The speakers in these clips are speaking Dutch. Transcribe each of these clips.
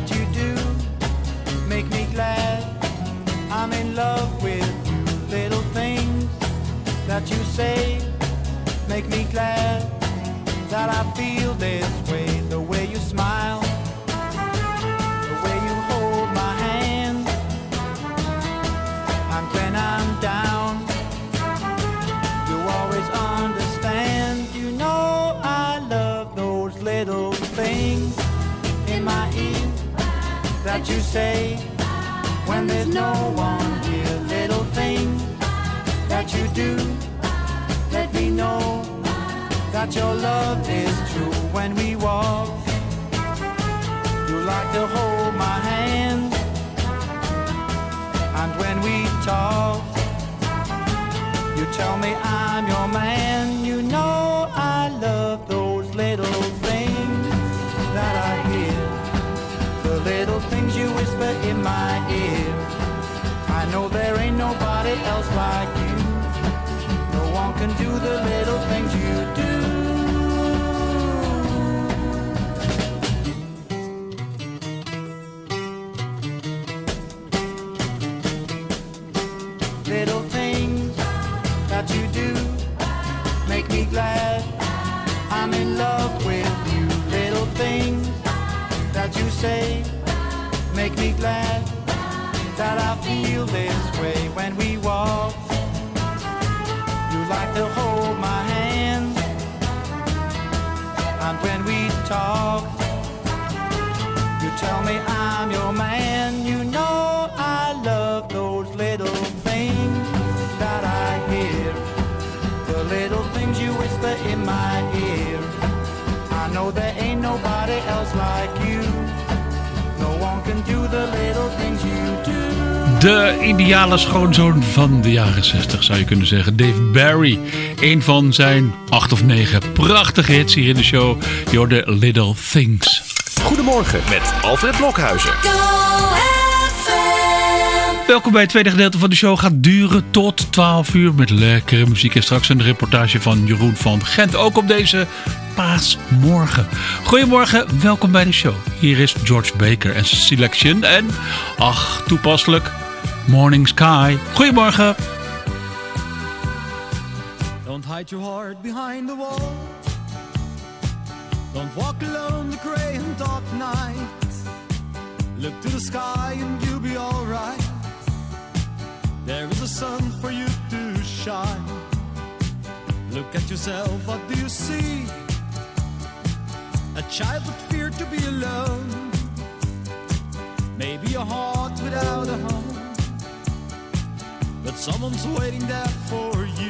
that you do make me glad. I'm in love with you. Little things that you say make me glad that I feel this way. The way you smile, that you say when there's no one here. Little things that you do let me know that your love is true when we walk. You like to hold my hand, and when we talk, you tell me I'm your man. You know I love those little whisper in my ear. I know there ain't nobody else like you. No one can do the little things you do. Make me glad that I feel this way when we walk. You like to hold my hand, and when we talk, you tell me I'm your man. De ideale schoonzoon van de jaren 60 zou je kunnen zeggen. Dave Barry. Een van zijn acht of negen prachtige hits hier in de show. You're the Little Things. Goedemorgen met Alfred Blokhuizen. Welkom bij het tweede gedeelte van de show. Gaat duren tot 12 uur met lekkere muziek. En straks een reportage van Jeroen van Gent. Ook op deze paasmorgen. Goedemorgen, welkom bij de show. Hier is George Baker en Selection. En, ach, toepasselijk, Morning Sky. Goedemorgen. Don't hide your heart behind the wall. Don't walk alone the gray and dark night. Look to the sky and you'll be alright. There is a sun for you to shine. Look at yourself, what do you see? A child that feared to be alone. Maybe a heart without a home. But someone's waiting there for you.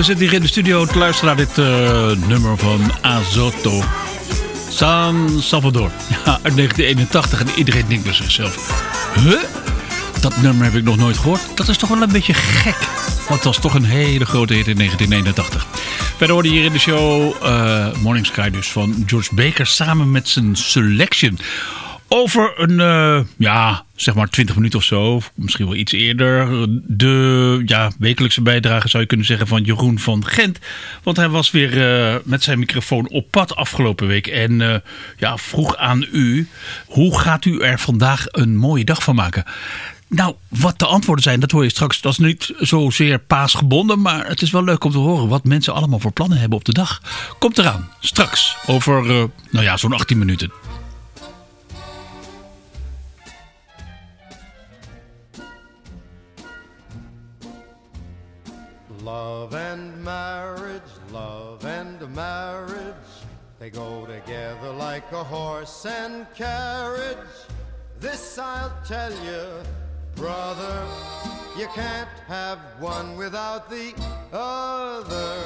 We zitten hier in de studio te luisteren naar dit eh, nummer van Azoto. San Salvador. Ja, uit 1981 en iedereen denkt bij zichzelf. Huh? Dat nummer heb ik nog nooit gehoord. Dat is toch wel een beetje gek. Want het was toch een hele grote hit in 1981. Verder hoorde hier in de show eh, Morning Sky dus van George Baker samen met zijn Selection. Over een, eh, ja, zeg maar 20 minuten of zo, misschien wel iets eerder, de ja, wekelijkse bijdrage zou je kunnen zeggen van Jeroen van Gent. Want hij was weer eh, met zijn microfoon op pad afgelopen week en eh, ja, vroeg aan u, hoe gaat u er vandaag een mooie dag van maken? Nou, wat de antwoorden zijn, dat hoor je straks. Dat is niet zozeer paasgebonden, maar het is wel leuk om te horen wat mensen allemaal voor plannen hebben op de dag. Komt eraan, straks, over, eh, nou ja, zo'n 18 minuten. Love and marriage, love and marriage, they go together like a horse and carriage. This I'll tell you, brother, you can't have one without the other.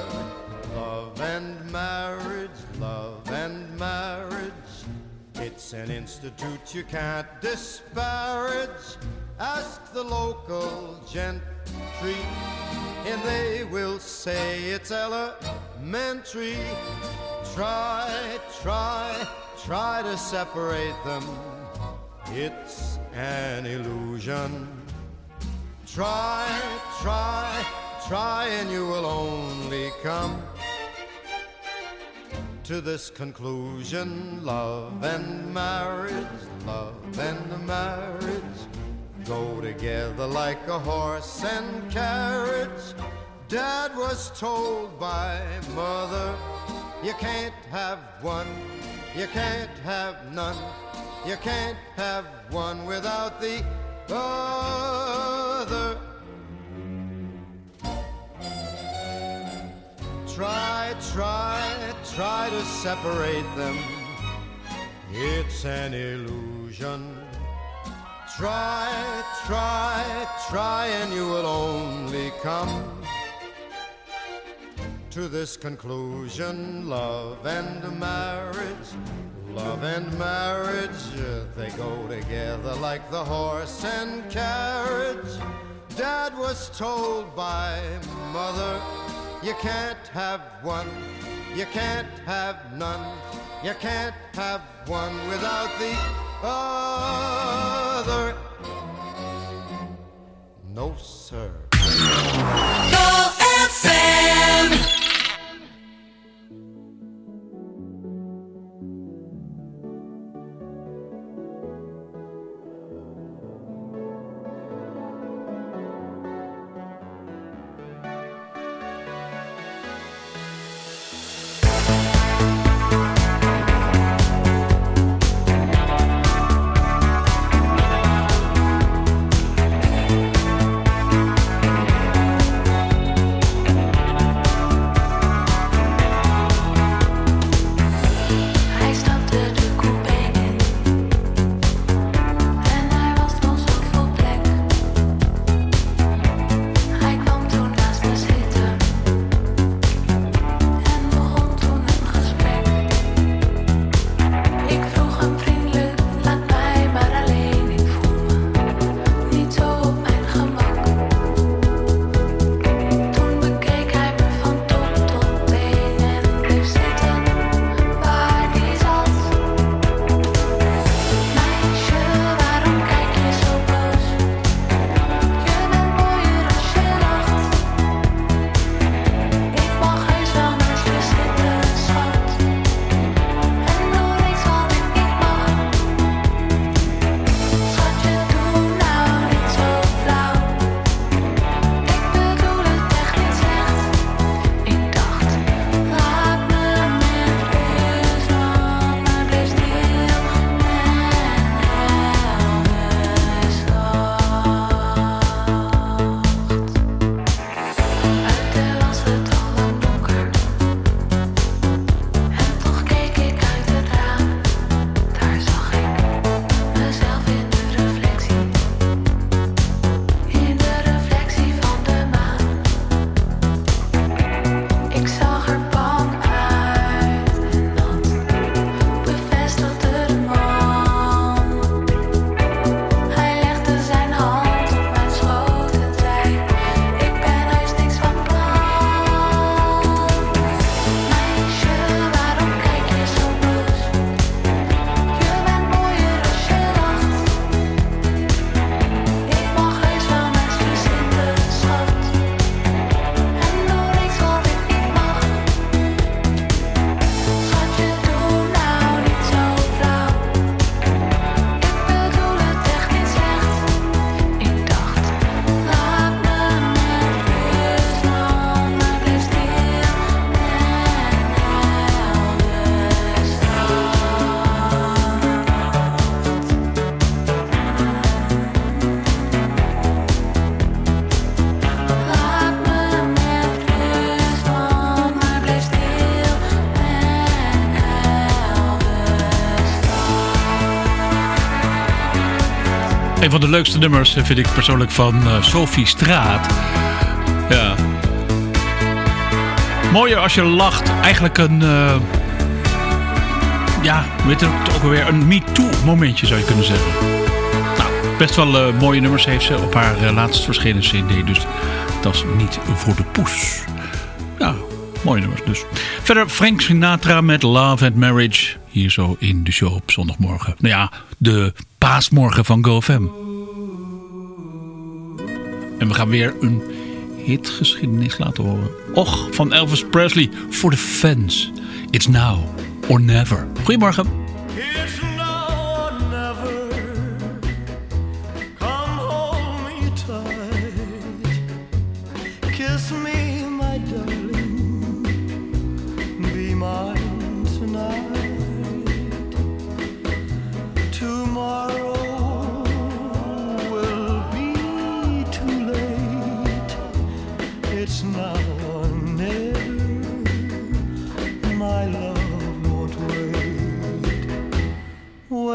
Love and marriage, love and marriage, it's an institute you can't disparage. Ask the local gentry, and they will say it's elementary. Try, try, try to separate them. It's an illusion. Try, try, try, and you will only come to this conclusion love and marriage, love and marriage go together like a horse and carriage. Dad was told by mother, you can't have one, you can't have none, you can't have one without the other. Try, try, try to separate them. It's an illusion. Try, try, try, and you will only come to this conclusion love and marriage. Love and marriage, they go together like the horse and carriage. Dad was told by mother, you can't have one, you can't have none, you can't have one without the other. No, sir. Go FM. De leukste nummers eh, vind ik persoonlijk van eh, Sophie Straat. Ja. Mooier als je lacht. Eigenlijk een... eh, ja, weet het ook alweer? Een me-too momentje zou je kunnen zeggen. Nou, best wel mooie nummers heeft ze op haar eh, laatst verschenen cd. Dus dat is niet voor de poes. Ja, mooie nummers dus. Verder Frank Sinatra met Love and Marriage. Hier zo in de show op zondagmorgen. Nou ja, de paasmorgen van GoFam. En we gaan weer een hitgeschiedenis laten horen. Och, van Elvis Presley voor de fans. It's now or never. Goedemorgen. It's now or never. Come me. Kiss me, my darling.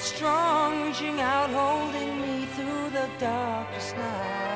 strong, reaching out, holding me through the darkest night.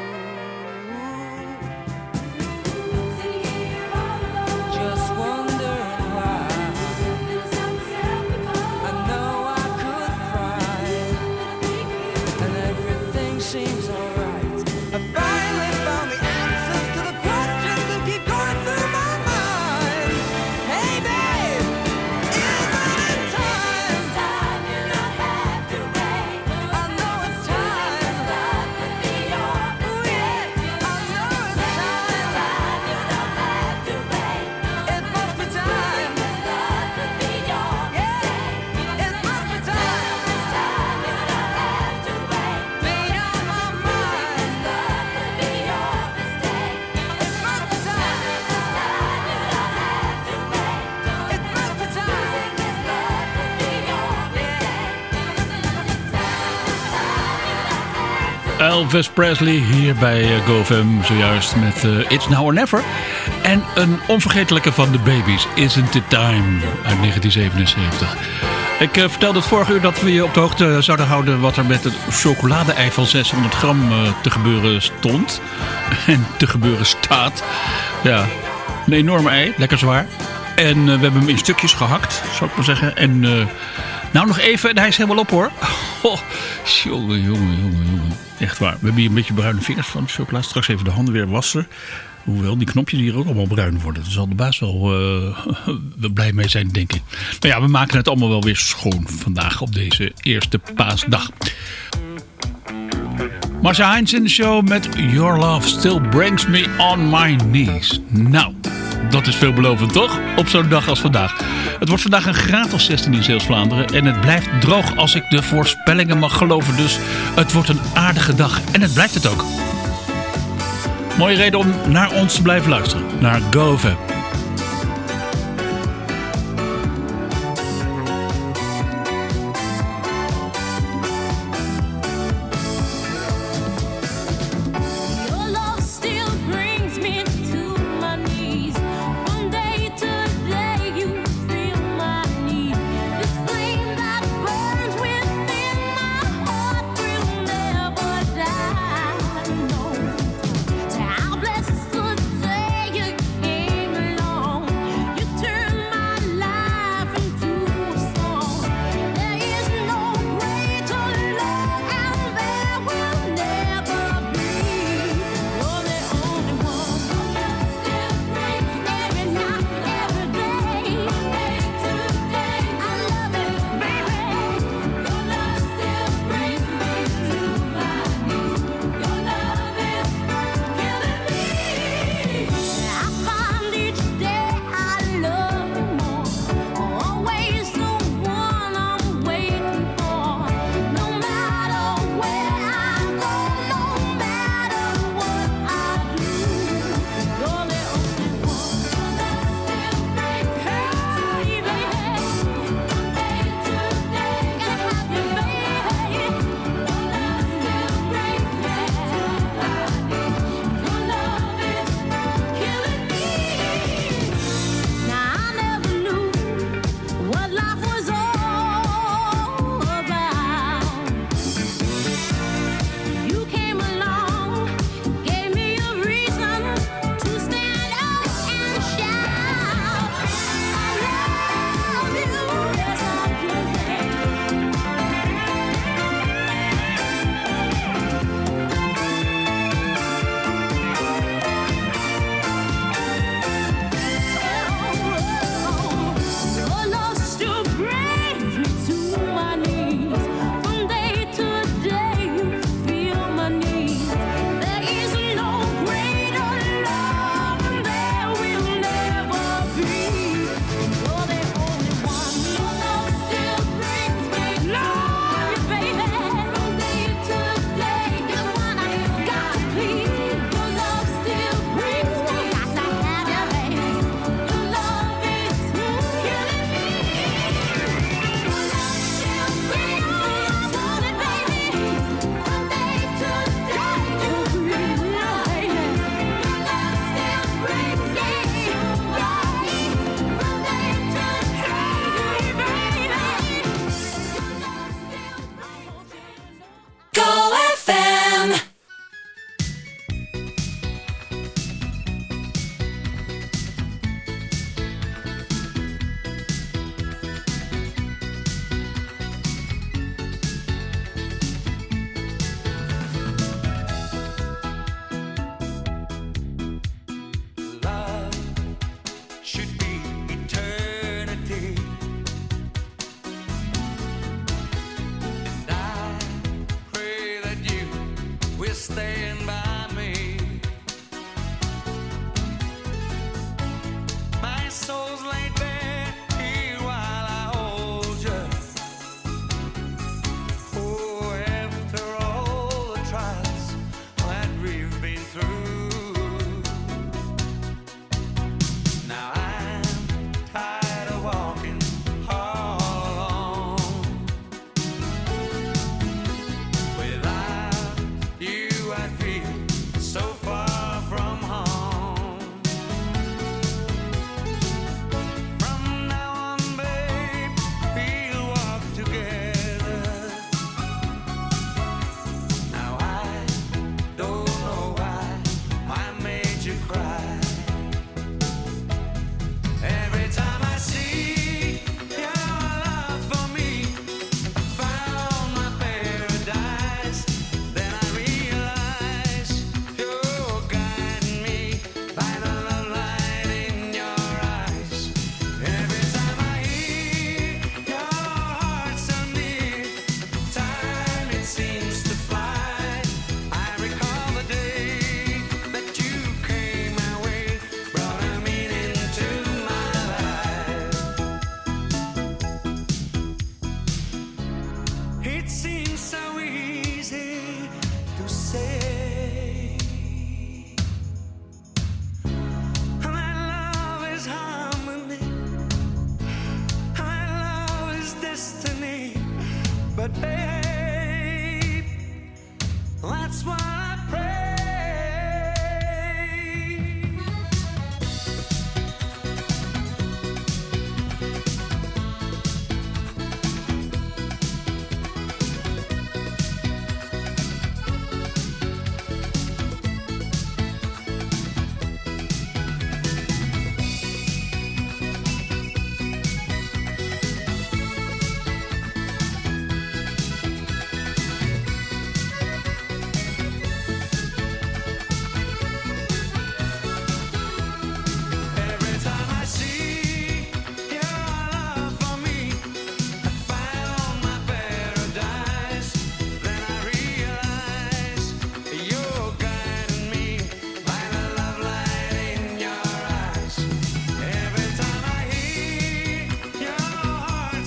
Elvis Presley hier bij eh, GoFam zojuist met eh, It's Now or Never. En een onvergetelijke van de Babies, Isn't It Time uit 1977. Ik eh, vertelde het vorige uur dat we je op de hoogte zouden houden wat er met het chocolade-ei van 600 gram te gebeuren stond. En te gebeuren staat. Ja, een enorme ei, lekker zwaar. En we hebben hem in stukjes gehakt, zou ik maar zeggen. En nou nog even, en hij is helemaal op hoor. Oh, jongen, jongen, jongen, jongen. Echt waar. We hebben hier een beetje bruine vingers van chocola. Straks even de handen weer wassen. Hoewel, die knopjes hier ook allemaal bruin worden. Daar zal de baas wel, wel blij mee zijn, denk ik. Maar ja, we maken het allemaal wel weer schoon vandaag op deze eerste paasdag. Marcia Heinz in de show met Your Love Still Brings Me On My Knees. Nou, dat is veelbelovend toch? Op zo'n dag als vandaag. Het wordt vandaag een graad of 16 in Zeeuws-Vlaanderen. En het blijft droog als ik de voorspellingen mag geloven. Dus het wordt een aardige dag. En het blijft het ook. Mooie reden om naar ons te blijven luisteren. Naar GoFam.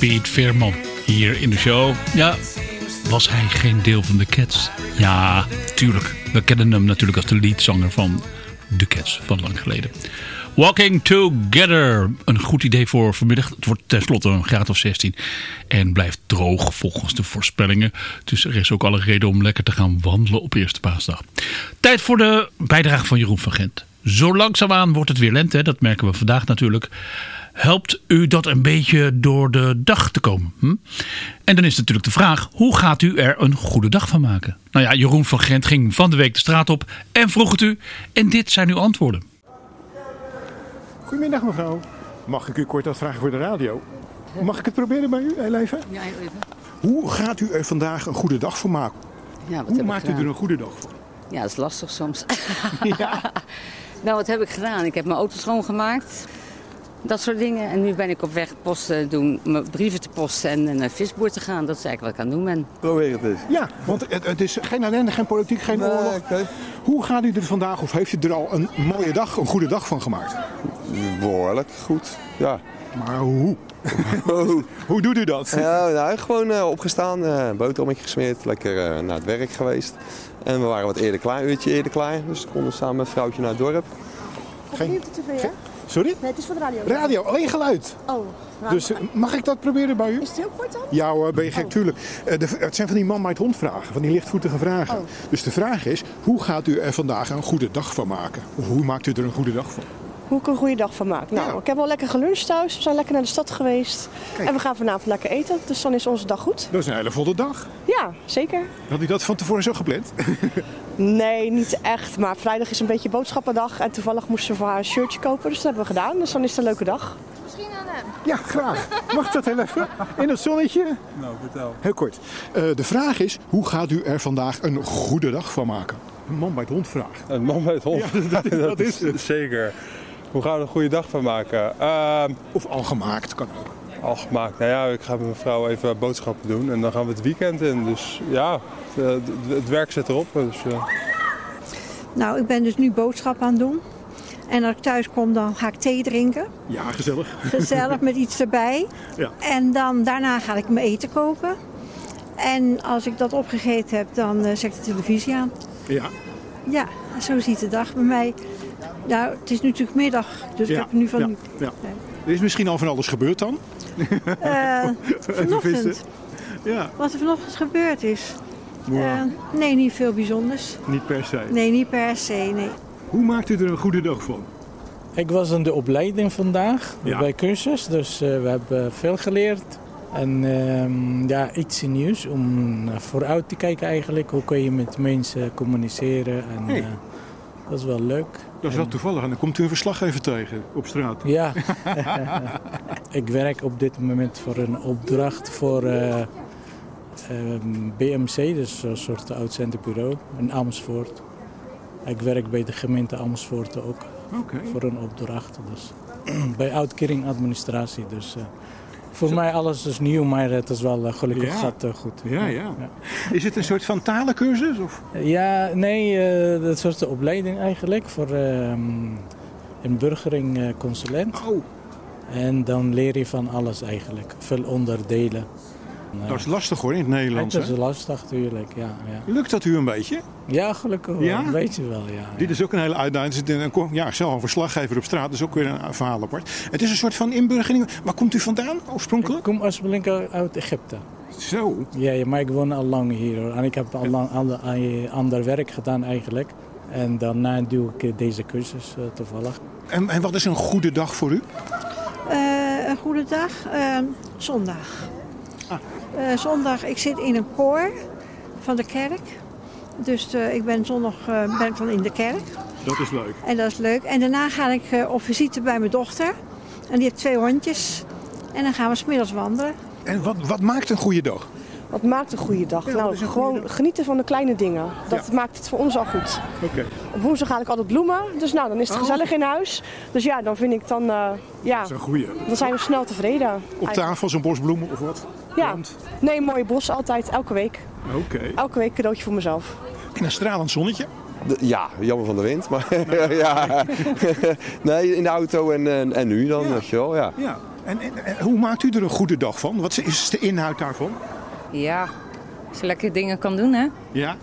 Piet Veerman hier in de show. Ja, was hij geen deel van de Cats? Ja, tuurlijk. We kennen hem natuurlijk als de leadzanger van de Cats van lang geleden. Walking Together. Een goed idee voor vanmiddag. Het wordt tenslotte een graad of 16. En blijft droog volgens de voorspellingen. Dus er is ook alle reden om lekker te gaan wandelen op eerste paasdag. Tijd voor de bijdrage van Jeroen van Gent. Zo langzaamaan wordt het weer lente. Dat merken we vandaag natuurlijk. Helpt u dat een beetje door de dag te komen? Hm? En dan is natuurlijk de vraag, hoe gaat u er een goede dag van maken? Nou ja, Jeroen van Gent ging van de week de straat op en vroeg het u. En dit zijn uw antwoorden. Goedemiddag mevrouw. Mag ik u kort wat vragen voor de radio? Mag ik het proberen bij u, heel even? Ja, heel even. Hoe gaat u er vandaag een goede dag van maken? Ja, wat Hoe heb ik maakt u er een goede dag van? Ja, dat is lastig soms. Ja. nou, wat heb ik gedaan? Ik heb mijn auto schoongemaakt. Dat soort dingen. En nu ben ik op weg posten doen, mijn brieven te posten en naar visboer te gaan. Dat is eigenlijk wat ik aan het doen ben. Probeer het eens. Ja, want het, het is geen ellende, geen politiek, geen oorlog. Hoe gaat u er vandaag, of heeft u er al een mooie dag, een goede dag van gemaakt? Behoorlijk goed, ja. Maar hoe? hoe doet u dat? Ja, nou, gewoon eh, opgestaan, eh boterhammetje gesmeerd, lekker eh, naar het werk geweest. En we waren wat eerder klaar, een uurtje eerder klaar. Dus we konden samen met vrouwtje naar het dorp. Geen- op de tv, hè? Sorry? Nee, het is voor de radio. Radio, alleen geluid. Oh, nou, Dus eh, mag ik dat proberen bij u? is het heel kort dan? Ja hoor, ben je gek, tuurlijk. Eh, de, het zijn van die man maait hond vragen, van die lichtvoetige vragen. Oh. Dus de vraag is, hoe gaat u er vandaag een goede dag van maken? Of hoe maakt u er een goede dag van? Hoe ik er een goede dag van maak. Nou, Ja. ik heb al lekker geluncht thuis. We zijn lekker naar de stad geweest. Kijk. En we gaan vanavond lekker eten. Dus dan is onze dag goed. Dat is een hele volle dag. Ja, zeker. Had u dat van tevoren zo gepland? Nee, niet echt. Maar vrijdag is een beetje boodschappendag. En toevallig moesten we voor haar een shirtje kopen. Dus dat hebben we gedaan. Dus dan is het een leuke dag. Ja, graag. Mag dat heel even? In het zonnetje? Nou, vertel. Heel kort. Eh, de vraag is, hoe gaat u er vandaag een goede dag van maken? Een man bij het hond vraagt. Een man bij het hond. Ja, dat, is- dat is het. Zeker. Hoe gaan we er een goede dag van maken? Ehm, Of al gemaakt, kan ook. Al gemaakt. Nou ja, ik ga met mijn vrouw even boodschappen doen en dan gaan we het weekend in. Dus ja, het, het werk zit erop. Dus, eh, Nou, ik ben dus nu boodschap aan het doen. En als ik thuis kom, dan ga ik thee drinken. Ja, gezellig. Gezellig met iets erbij. Ja. En dan, daarna ga ik mijn eten koken. En als ik dat opgegeten heb, dan eh, zet ik de televisie aan. Ja. Ja, zo ziet de dag bij mij. Nou, het is natuurlijk middag, dus ik heb nu van... ja. ja. Er is misschien al van alles gebeurd dan? Eh, vanochtend. Ja, Wat er vanochtend gebeurd is. Ja. Eh, nee, niet veel bijzonders. niet per se. Nee, niet per se, nee. Hoe maakt u er een goede dag van? Ik was in de opleiding vandaag Ja. bij cursus, dus eh, we hebben veel geleerd. En ehm, ja, iets nieuws om vooruit te kijken eigenlijk. Hoe kun je met mensen communiceren en Hey. eh, dat is wel leuk. Dat is wel toevallig. En dan komt u een verslaggever tegen op straat. Ja, ik werk op dit moment voor een opdracht voor eh, ehm, BMC, dus een soort uitzendbureau in Amersfoort. Ik werk bij de gemeente Amersfoort ook voor een opdracht. Dus. bij uitkeringadministratie. Dus, eh, voor mij alles is nieuw, maar het is wel eh, gelukkig Ja. gaat eh, goed. Ja, ja. Is het een soort van talencursus? Of? Ja, nee, eh, dat soort opleiding eigenlijk voor ehm inburgering eh, consulent. Oh, En dan leer je van alles eigenlijk, veel onderdelen. Dat is lastig hoor in het Nederlands. Het is hè? lastig natuurlijk, ja. Ja, Lukt dat u een beetje? ja gelukkig wel, Ja? een beetje wel, ja. Dit is ook een hele uitdaging. Ja, zelf een verslaggever op straat, is ook weer een verhaal apart. Het is een soort van inburgering. Waar komt u vandaan oorspronkelijk? Ik kom oorspronkelijk uit Egypte. Zo. Ja, maar ik woon al lang hier hoor. En ik heb al lang ander, ander werk gedaan eigenlijk. En daarna doe ik eh, deze cursus eh, toevallig. En, en wat is een goede dag voor u? Eh, een goede dag. Zondag. Eh, zondag, ik zit in een koor van de kerk. Dus eh, ik ben zondag eh, ben ik dan in de kerk. Dat is leuk. En dat is leuk. En daarna ga ik eh, op visite bij mijn dochter. En die heeft twee hondjes. En dan gaan we smiddags wandelen. En wat, wat maakt een goede dag? Wat maakt een goede dag? nou, gewoon genieten van de kleine dingen. Dat maakt het voor ons al goed. Oké. Op woensdag haal ik altijd bloemen. Dus nou, dan is het Oh. gezellig in huis. Dus ja, dan vind ik dan, eh, ja, Dat is een goede. dan zijn we snel tevreden. Op tafel zo'n bos bloemen of wat? Ja, nee, een mooie bos altijd, elke week. Oké. Elke week cadeautje voor mezelf. En een stralend zonnetje? De- ja, jammer van de wind. Maar ja. nee, in de auto en, en, en nu dan, weet je wel. Ja. Ja. En, en- en hoe maakt u er een goede dag van? Wat is de inhoud daarvan? Ja, als je lekker dingen kan doen, hè? Ja.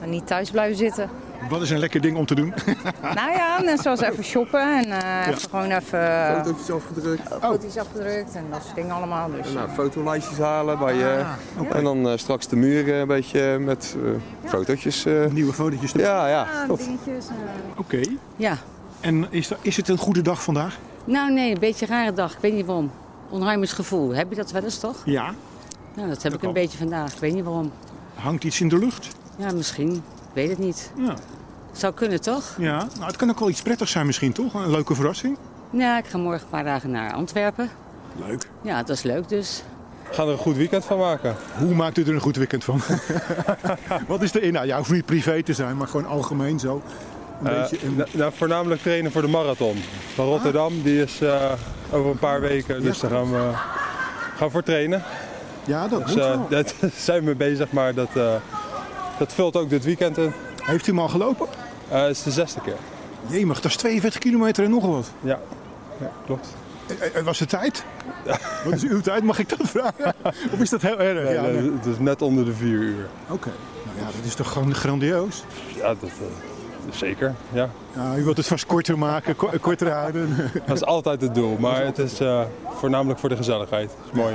En niet thuis blijven zitten. Wat is een lekker ding om te doen? nou ja, net zoals even shoppen en eh, even gewoon even... Fotootjes afgedrukt. foto's afgedrukt en dat soort dingen allemaal. Dus. En, nou, fotolijstjes halen bij je. oké. En dan eh, straks de muur eh, een beetje met eh, fotootjes. eh. Nieuwe fotootjes. Ja, ja. Ah, Top. dingetjes. eh. Oké. Ja. En is, dat- is het een goede dag vandaag? Nou nee, een beetje een rare dag. Ik weet niet waarom. Onheimisch gevoel. Heb je dat wel eens toch? Ja. Nou, dat heb ik kan. een beetje vandaag. Ik weet niet waarom. Hangt iets in de lucht? Ja, misschien. Ik weet het niet. Ja. Zou kunnen toch? Ja. Nou, het kan ook wel iets prettigs zijn misschien, toch? Een leuke verrassing. Ja, ik ga morgen een paar dagen naar Antwerpen. Leuk. Ja, dat is leuk dus. Ga er een goed weekend van maken. Hoe maakt u er een goed weekend van? Wat is de inhoud? Ja, hoeft niet privé te zijn, maar gewoon algemeen zo. Een Eh, beetje nou, nou, voornamelijk trainen voor de marathon van Rotterdam. Die is eh, over een paar weken, dus daar gaan we, gaan we voor trainen. Ja, dat dus, moet eh, wel. Daar zijn we bezig, maar dat, eh, dat vult ook dit weekend in. Heeft u hem al gelopen? Eh, Het is de zesde keer. Jemig, dat is 42 kilometer en nogal wat. Ja, ja klopt. Eh, eh, Was de tijd? Wat is uw tijd, mag ik dat vragen? Of is dat heel erg? Nee, ja, nee. Het is net onder de vier uur. Oké. Nou ja, dat is toch gewoon grandioos? Ja, dat, eh, zeker. Ja. Ja, u wilt het vast korter maken, ko- korter houden. Dat is altijd het doel, maar het is eh, voornamelijk voor de gezelligheid. Dat is mooi.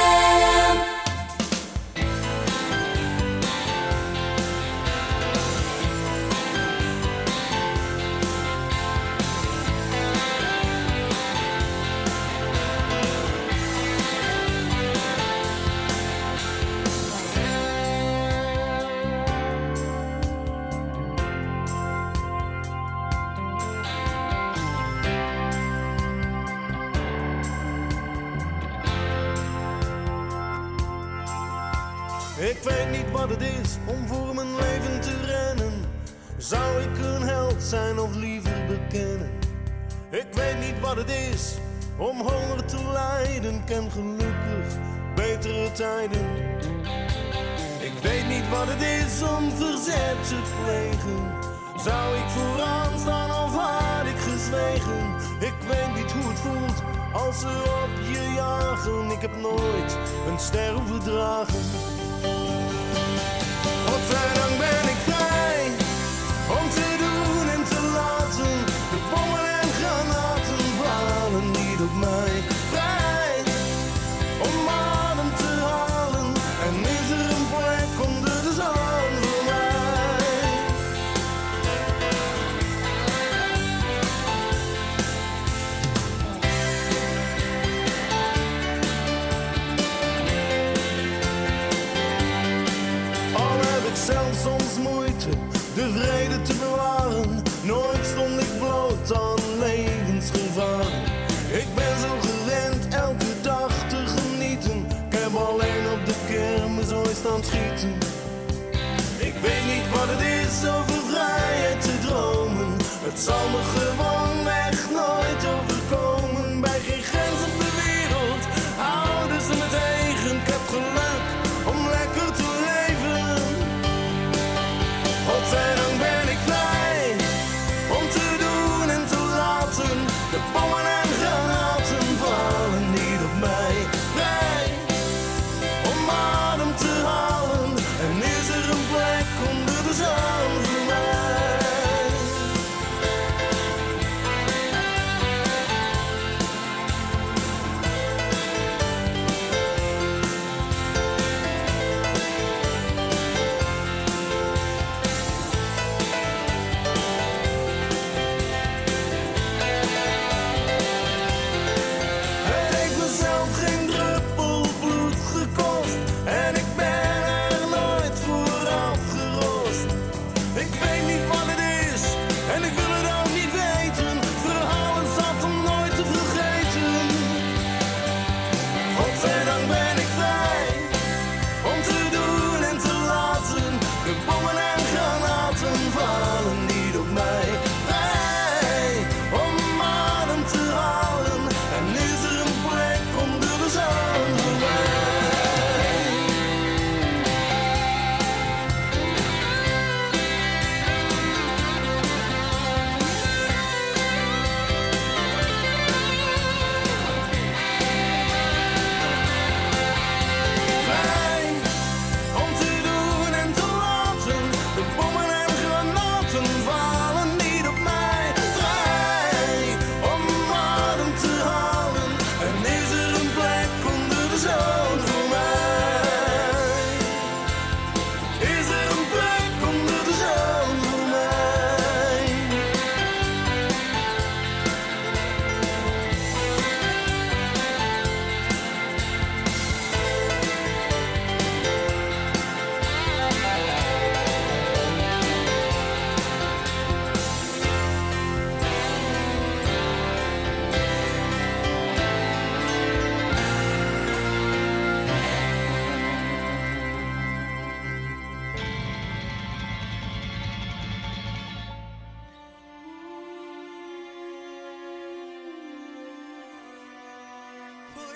Ik weet niet wat het is om honger te lijden. Ken gelukkig betere tijden. Ik weet niet wat het is om verzet te plegen. Zou ik vooraan staan of had ik gezwegen? Ik weet niet hoe het voelt als ze op je jagen. Ik heb nooit een ster verdragen. Zalmige.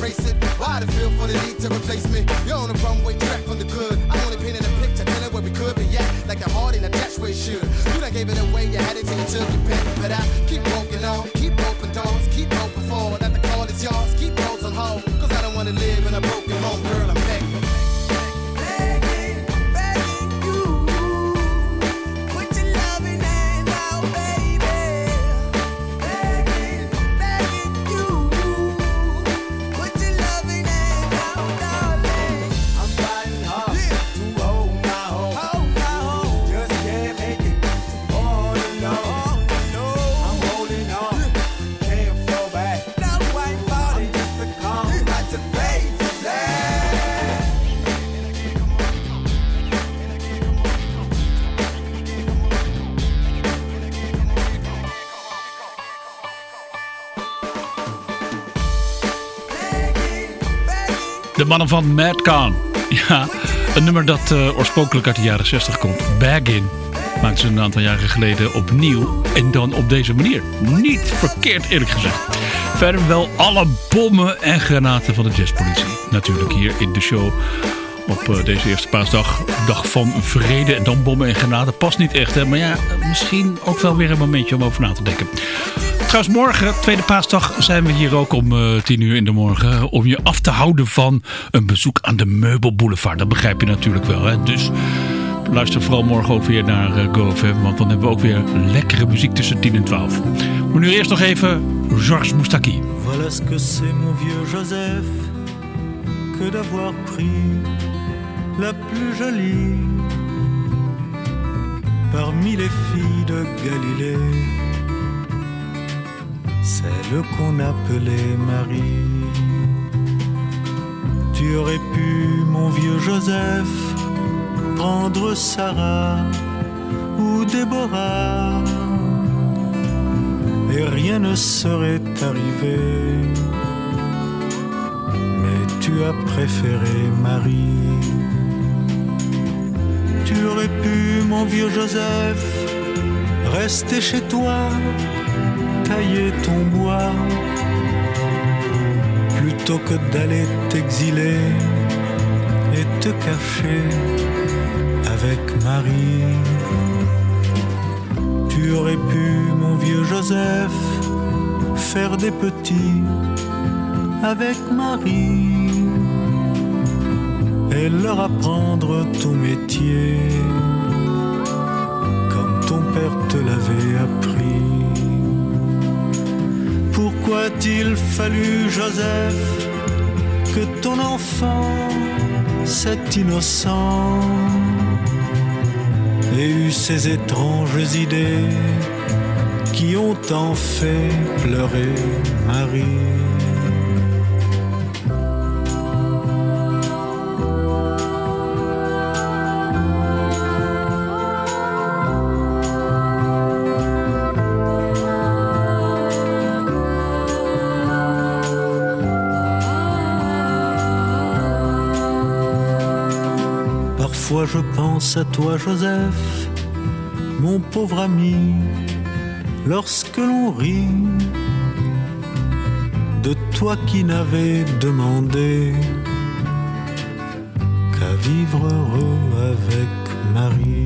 embrace it. Why the feel for the need to replace me? You're on the runway track from the good. I'm only painting a picture, telling where we could be at. Like a heart in a dash it should. You done gave it away, you had it till you took your pick. But I keep walking on, keep open doors, keep open for that the call is yours. Keep those on hold, cause I don't wanna live in a broken home, girl. I'm mannen van Madcon. Ja, een nummer dat eh, oorspronkelijk uit de jaren 60 komt. Baggin. Maakten ze een aantal jaren geleden opnieuw. En dan op deze manier. Niet verkeerd eerlijk gezegd. Verder wel alle bommen en granaten van de jazzpolitie. Natuurlijk hier in de show. Op eh, deze eerste paasdag. Dag van vrede. En dan bommen en granaten. Past niet echt hè. Maar ja, misschien ook wel weer een momentje om over na te denken. Trouwens, morgen, tweede paasdag, zijn we hier ook om eh, tien uur in de morgen. Om je af te houden van een bezoek aan de Meubelboulevard. Dat begrijp je natuurlijk wel. Hè? Dus luister vooral morgen ook weer naar uh, GoFM. Want dan hebben we ook weer lekkere muziek tussen 10 en 12. Maar nu eerst nog even Georges Moustaki. Voilà ce que c'est, mon vieux Joseph, que d'avoir pris la plus jolie parmi les filles de Galilée, celle qu'on appelait Marie. Tu aurais pu, mon vieux Joseph, prendre Sarah ou Déborah, et rien ne serait arrivé. Mais tu as préféré Marie. Tu aurais pu, mon vieux Joseph, rester chez toi, tailler ton bois, plutôt que d'aller t'exiler et te cacher avec Marie. Tu aurais pu, mon vieux Joseph, faire des petits avec Marie et leur apprendre ton métier comme ton père te l'avait appris. Pourquoi a-t-il fallu, Joseph, que ton enfant, cet innocent, ait eu ces étranges idées qui ont tant fait pleurer Marie? Je pense à toi, Joseph, mon pauvre ami, lorsque l'on rit de toi qui n'avais demandé qu'à vivre heureux avec Marie.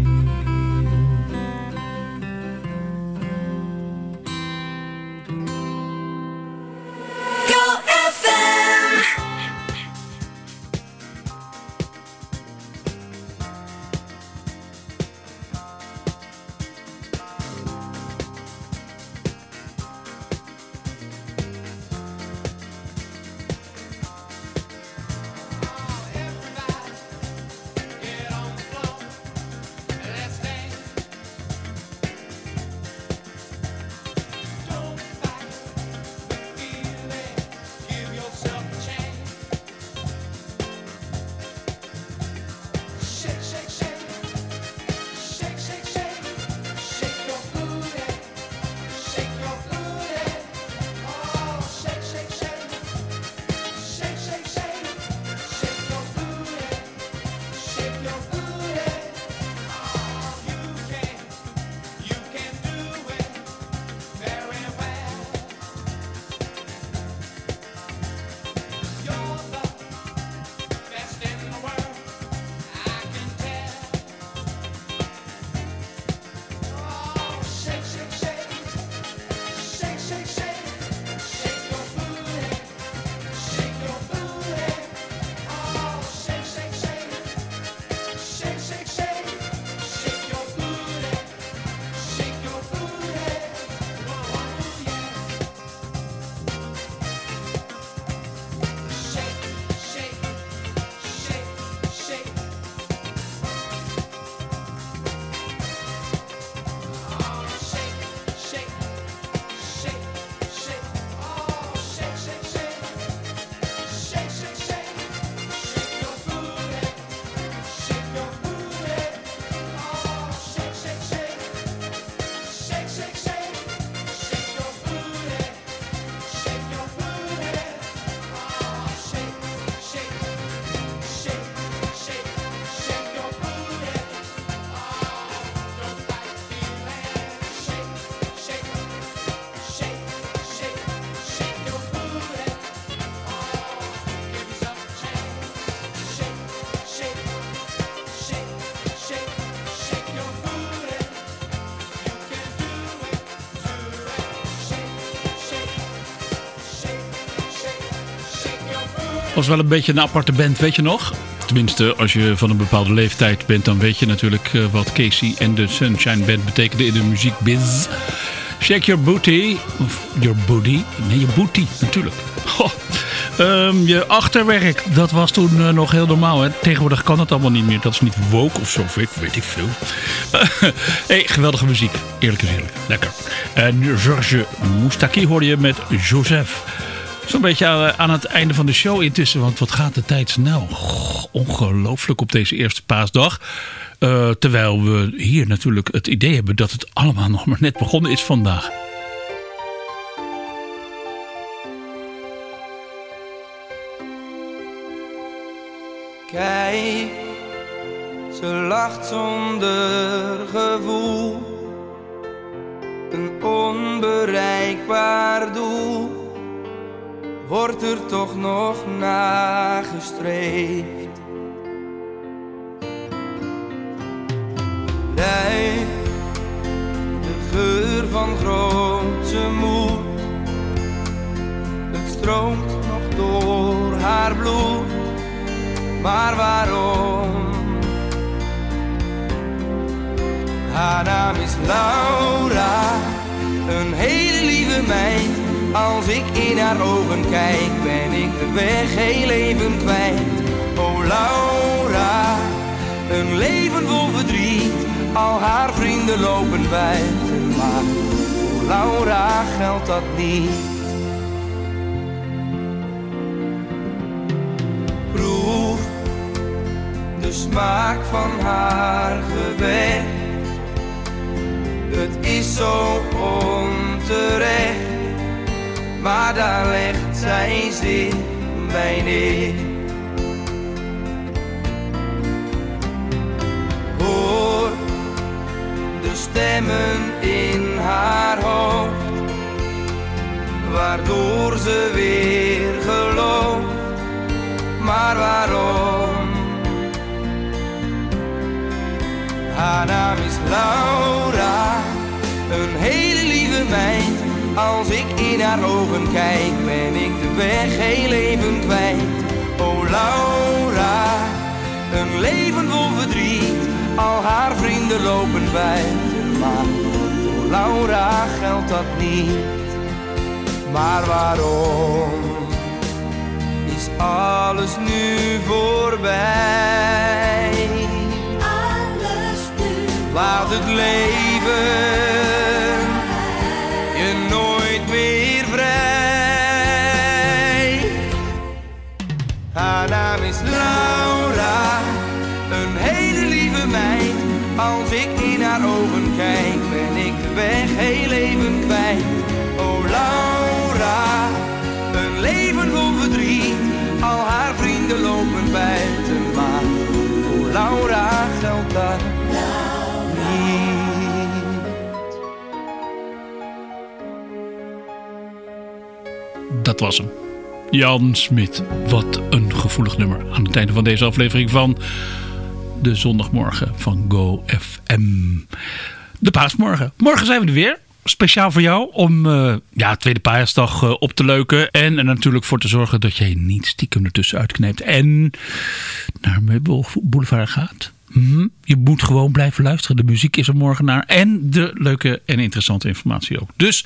Was wel een beetje een aparte band, weet je nog? Tenminste, als je van een bepaalde leeftijd bent, dan weet je natuurlijk eh, wat Casey en de Sunshine Band betekenden in de muziekbiz. Shake your booty. Of your booty. Nee, je booty, natuurlijk. Ehm, je achterwerk, dat was toen eh, nog heel normaal. Hè? Tegenwoordig kan het allemaal niet meer. Dat is niet woke of zo, weet, weet ik veel. hey, geweldige muziek. Eerlijk is eerlijk. Lekker. En Georges Moustaki hoorde je met Joseph. Beetje aan, aan het einde van de show intussen. Want wat gaat de tijd snel. Ongelooflijk op deze eerste paasdag. Eh, terwijl we hier natuurlijk het idee hebben dat het allemaal nog maar net begonnen is vandaag. Kijk, ze lacht zonder gevoel. Een onbereikbaar wordt er toch nog nagestreefd. Rijk, de geur van grootse moed. Het stroomt nog door haar bloed maar waarom? Haar naam is Laura, een hele lieve meid. Als ik in haar ogen kijk, ben ik de weg heel even kwijt. Oh Laura, een leven vol verdriet. Al haar vrienden lopen buiten, maar voor Laura geldt dat niet. Proef de smaak van haar gevecht. Het is zo onterecht, maar daar legt zij zich bij neer. Hoor de stemmen in haar hoofd, waardoor ze weer gelooft. Maar waarom? Haar naam is Laura, een hele lieve meid. Als ik in haar ogen kijk, ben ik de weg heel even kwijt. Oh Laura, een leven vol verdriet. Al haar vrienden lopen buiten, maar voor Laura geldt dat niet. Maar waarom is alles nu voorbij? Alles nu Laat het leven Was hem. Jan Smit. Wat een gevoelig nummer. Aan het einde van deze aflevering van de zondagmorgen van Go FM. De paasmorgen. Morgen zijn we er weer. Speciaal voor jou om eh, ja, tweede paasdag eh, op te leuken. En er natuurlijk voor te zorgen dat jij niet stiekem ertussen uitknijpt. En naar Meubel Boulevard gaat. Hm, Je moet gewoon blijven luisteren. De muziek is er morgen naar. En de leuke en interessante informatie ook. Dus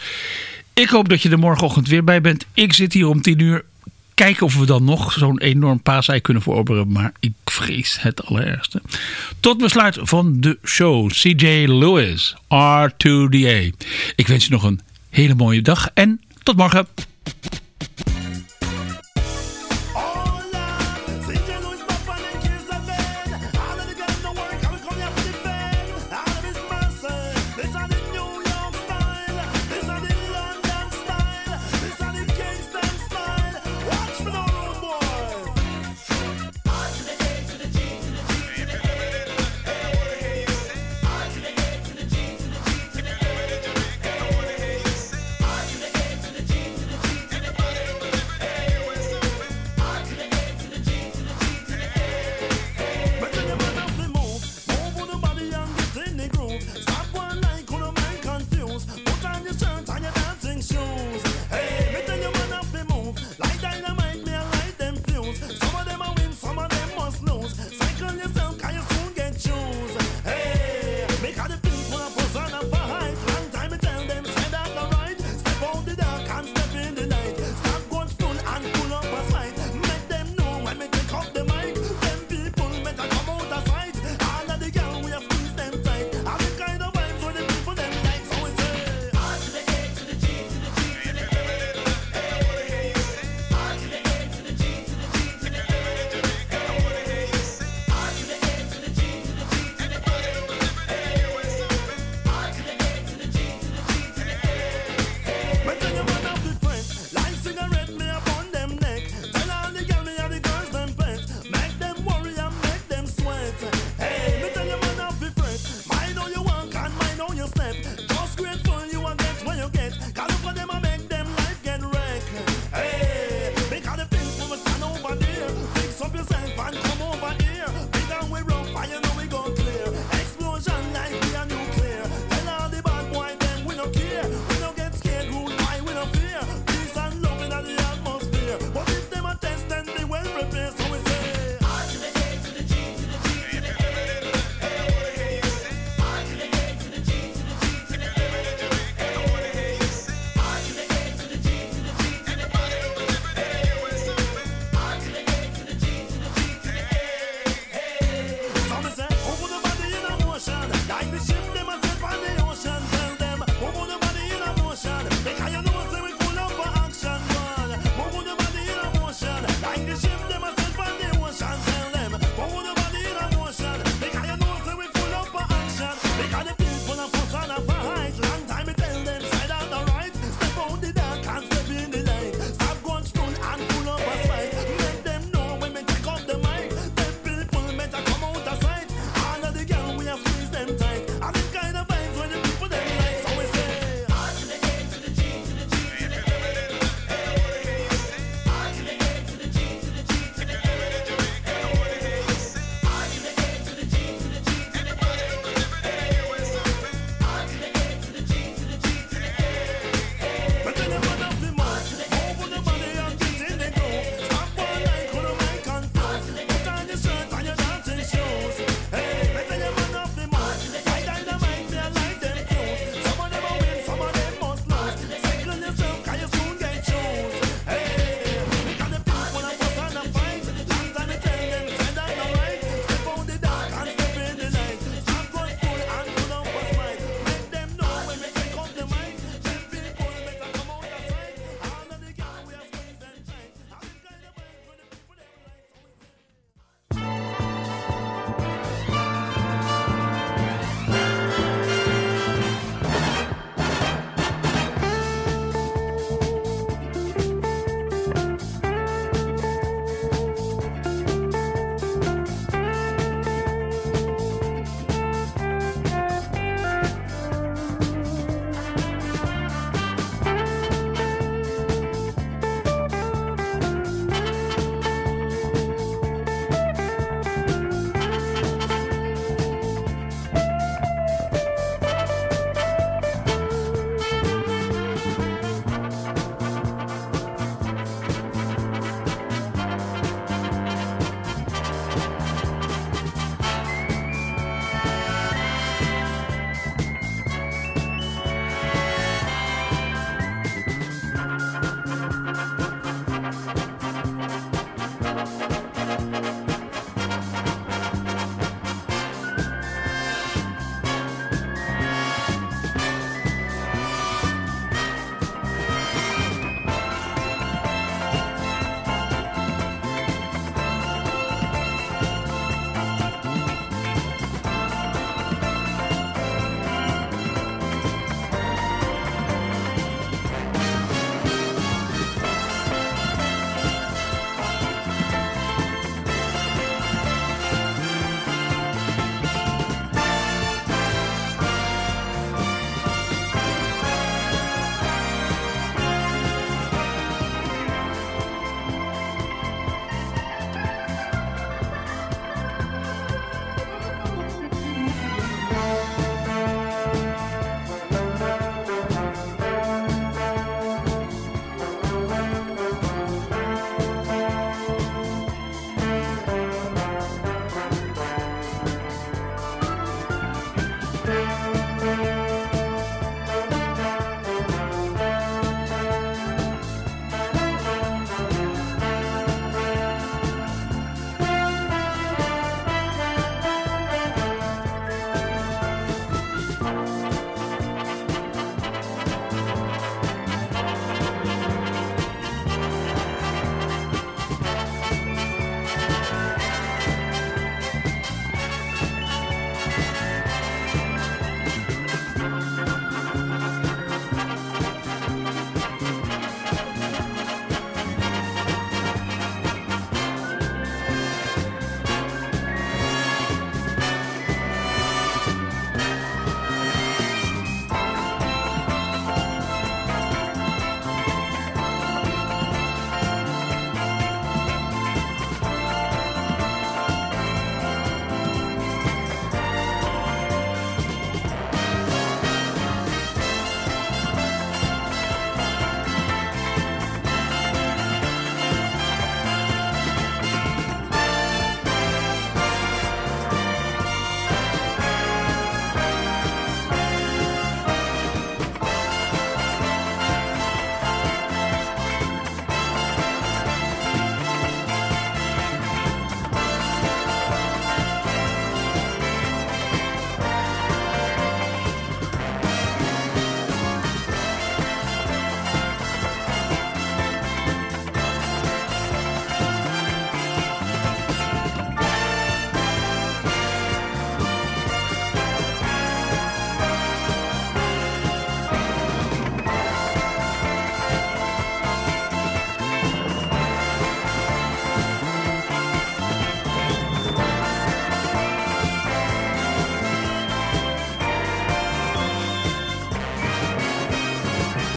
ik hoop dat je er morgenochtend weer bij bent. Ik zit hier om 10 uur. Kijken of we dan nog zo'n enorm paasei kunnen verorberen. Maar ik vrees het allerergste. Tot besluit van de show. CJ Lewis, R2DA. Ik wens je nog een hele mooie dag en tot morgen.